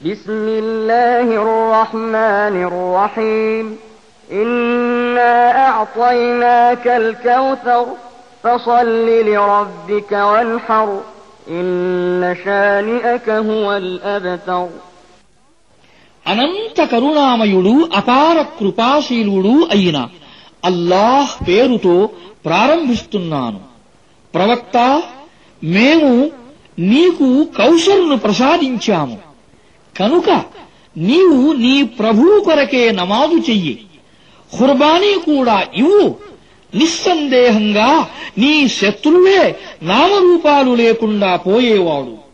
بسم الله الرحمن الرحيم إنا أعطيناك الكوثر فصل لربك وانحر إن شانئك هو الأبتر అనంత కరుణామయుడు అపార కృపాశీలుడు అయిన అల్లాహ్ పేరుతో ప్రారంభిస్తున్నాను ప్రవక్త మేము నీకు కౌశల్ను ప్రసాదించాము కనుక నీవు నీ ప్రభువు కొరకే నమాజు చెయ్యి. ఖుర్బానీ కూడా ఇవ్వు. నిస్సందేహంగా నీ శత్రువే నామరూపాలు లేకుండా పోయేవాడు.